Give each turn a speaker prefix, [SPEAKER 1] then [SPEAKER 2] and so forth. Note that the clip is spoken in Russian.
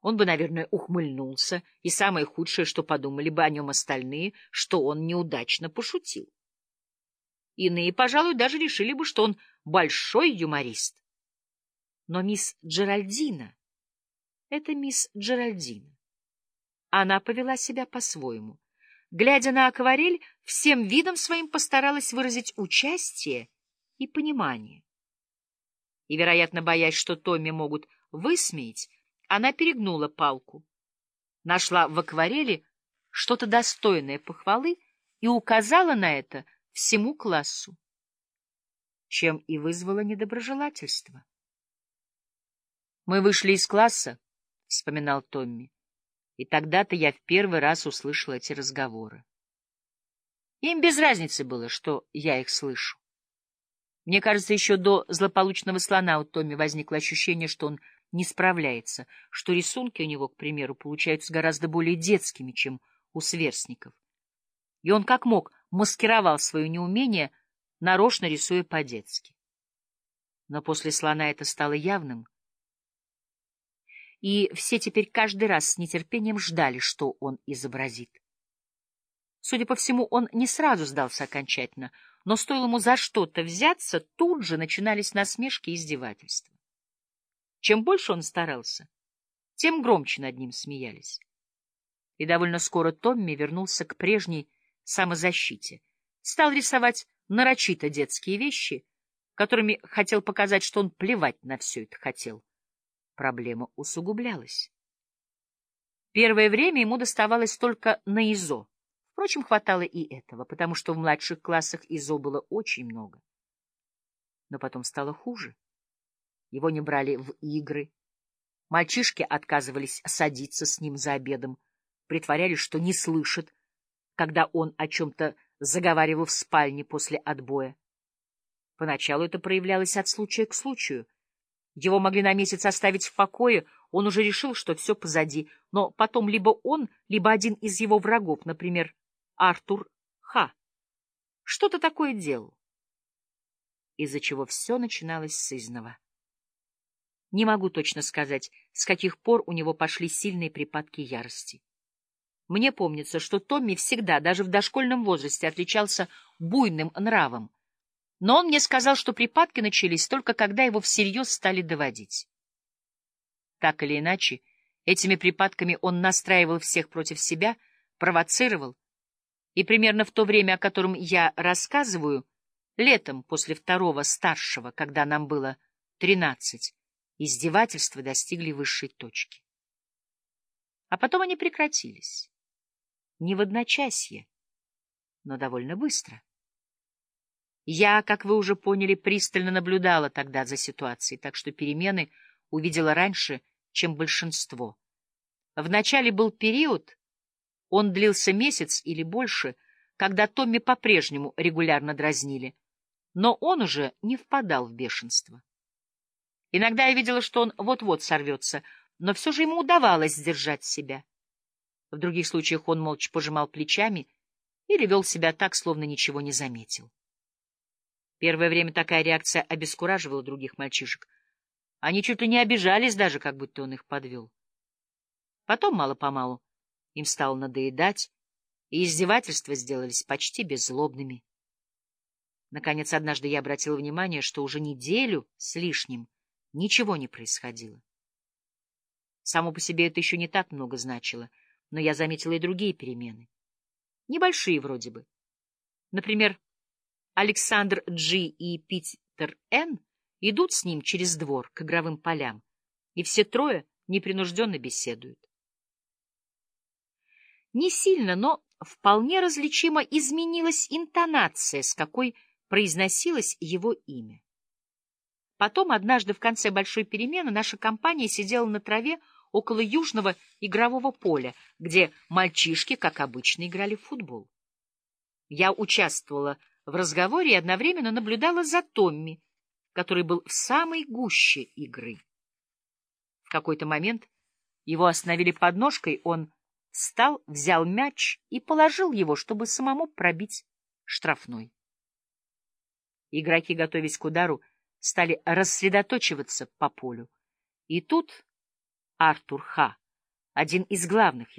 [SPEAKER 1] Он бы, наверное, ухмыльнулся, и самое худшее, что подумали бы о нем остальные, что он неудачно пошутил. Иные, пожалуй, даже решили бы, что он большой юморист. Но мисс Джеральдина — это мисс Джеральдина. Она повела себя по-своему. Глядя на акварель, всем видом своим постаралась выразить участие и понимание. И, вероятно, боясь, что Томми могут высмеять, она перегнула палку, нашла в акварели что-то достойное похвалы и указала на это всему классу, чем и вызвала недоброжелательство. «Мы вышли из класса», — вспоминал Томми, — «и тогда-то я в первый раз услышал эти разговоры. Им без разницы было, что я их слышу. Мне кажется, еще до злополучного слона у Томми возникло ощущение, что он не справляется, что рисунки у него, к примеру, получаются гораздо более детскими, чем у сверстников. И он как мог маскировал свое неумение, нарочно рисуя по-детски. Но после слона это стало явным, и все теперь каждый раз с нетерпением ждали, что он изобразит. Судя по всему, он не сразу сдался окончательно, но стоило ему за что-то взяться, тут же начинались насмешки и издевательства. Чем больше он старался, тем громче над ним смеялись. И довольно скоро Томми вернулся к прежней самозащите. Стал рисовать нарочито детские вещи, которыми хотел показать, что он плевать на все это хотел. Проблема усугублялась. Первое время ему доставалось только на ИЗО. Впрочем, хватало и этого, потому что в младших классах ИЗО было очень много. Но потом стало хуже. Его не брали в игры. Мальчишки отказывались садиться с ним за обедом, притворялись, что не слышат, когда он о чем-то заговаривал в спальне после отбоя. Поначалу это проявлялось от случая к случаю. Его могли на месяц оставить в покое, он уже решил, что все позади, но потом либо он, либо один из его врагов, например, Артур Ха, что-то такое делал, из-за чего все начиналось с изного. Не могу точно сказать, с каких пор у него пошли сильные припадки ярости. Мне помнится, что Томми всегда, даже в дошкольном возрасте, отличался буйным нравом. Но он мне сказал, что припадки начались только когда его всерьез стали доводить. Так или иначе, этими припадками он настраивал всех против себя, провоцировал, и примерно в то время, о котором я рассказываю, летом после второго старшего, когда нам было тринадцать, Издевательства достигли высшей точки. А потом они прекратились. Не в одночасье, но довольно быстро. Я, как вы уже поняли, пристально наблюдала тогда за ситуацией, так что перемены увидела раньше, чем большинство. Вначале был период, он длился месяц или больше, когда Томми по-прежнему регулярно дразнили, но он уже не впадал в бешенство. Иногда я видела, что он вот-вот сорвется, но все же ему удавалось сдержать себя. В других случаях он молча пожимал плечами или вел себя так, словно ничего не заметил. Первое время такая реакция обескураживала других мальчишек. Они чуть ли не обижались даже, как будто он их подвел. Потом, мало-помалу, им стало надоедать, и издевательства сделались почти беззлобными. Наконец, однажды я обратила внимание, что уже неделю с лишним — Ничего не происходило. Само по себе это еще не так много значило, но я заметила и другие перемены. Небольшие вроде бы. Например, Александр Джи и Питер Н. идут с ним через двор к игровым полям, и все трое непринужденно беседуют. Не сильно, но вполне различимо изменилась интонация, с какой произносилось его имя. Потом, однажды в конце большой перемены, наша компания сидела на траве около южного игрового поля, где мальчишки, как обычно, играли в футбол. Я участвовала в разговоре и одновременно наблюдала за Томми, который был в самой гуще игры. В какой-то момент его остановили подножкой, он встал, взял мяч и положил его, чтобы самому пробить штрафной. Игроки, готовясь к удару, стали рассредоточиваться по полю. И тут Артур Ха один из главных